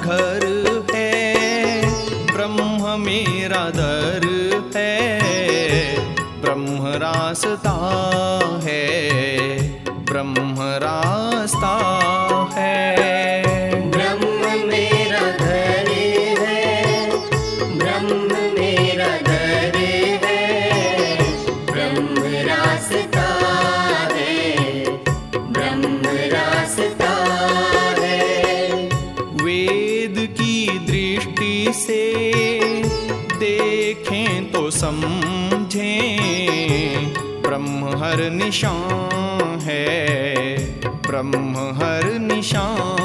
घर है, ब्रह्म मेरा दर है, ब्रह्म रास्ता है, ब्रह्म रास्ता है। ब्रह्म रास्ता है, ब्रह्म समझें। ब्रह्म हर निशान है। ब्रह्म हर निशान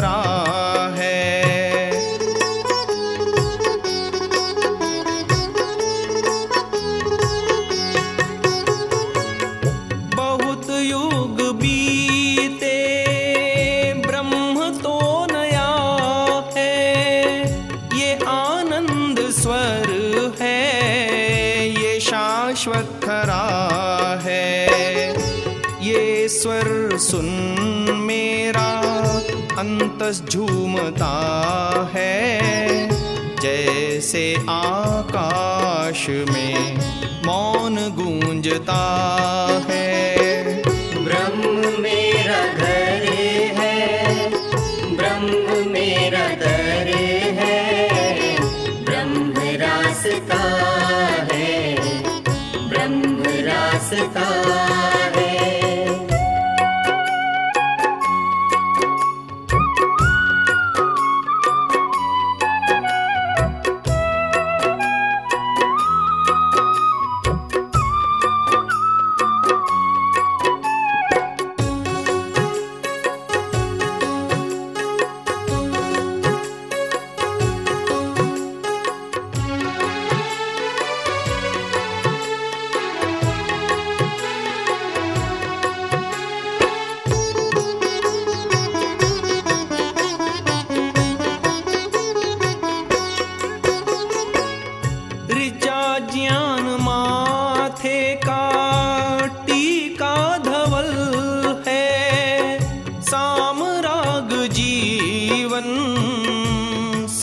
राम स्वर सुन मेरा। अंतस झूमता है। जैसे आकाश में मौन गूंजता है। ब्रह्म मेरा घर है। ब्रह्म मेरा दर है। ब्रह्म रास्ता है। ब्रह्म रास्ता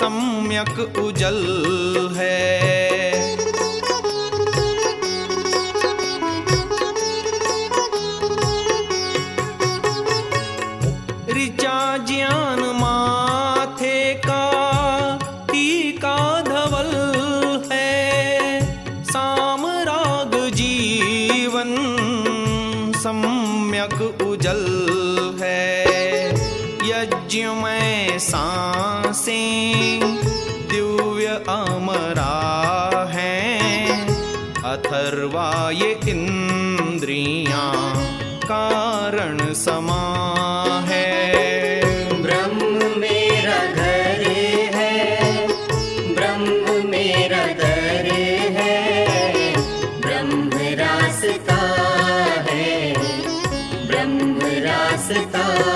सम्यक उजल है। ऋचा ज्ञान माथे का टीका धवल है। सामराग जीवन सम्यक उजल है। यज्ञ में साँसें दिव्य अमरा हैं। अथर्वा ये इंद्रियाँ कारण समा है। ब्रह्म मेरा घर है। ब्रह्म मेरा दर है। ब्रह्म रास्ता है। ब्रह्म रास्ता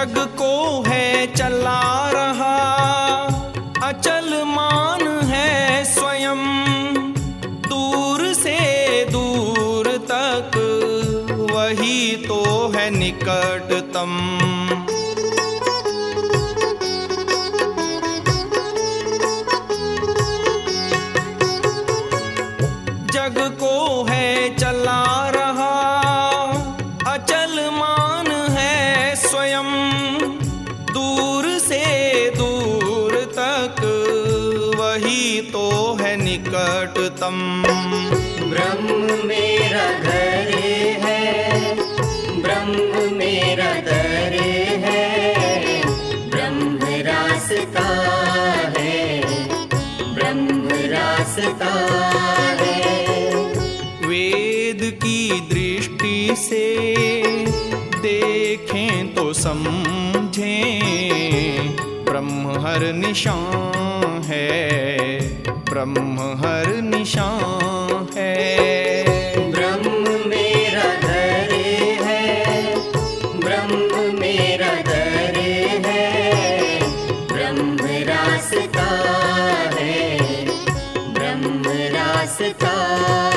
जग को है चला रहा। अचल मान है स्वयं, दूर से दूर तक। वही तो है निकटतम। ब्रह्म मेरा घर है ब्रह्म मेरा दर है ब्रह्म रास्ता है ब्रह्म रास्ता है। वेद की दृष्टि से देखें तो समझें ब्रह्म हर निशान ब्रह्म हर निशान है। ब्रह्म मेरा घर है। ब्रह्म मेरा दर है। ब्रह्म रास्ता है। ब्रह्म रास्ता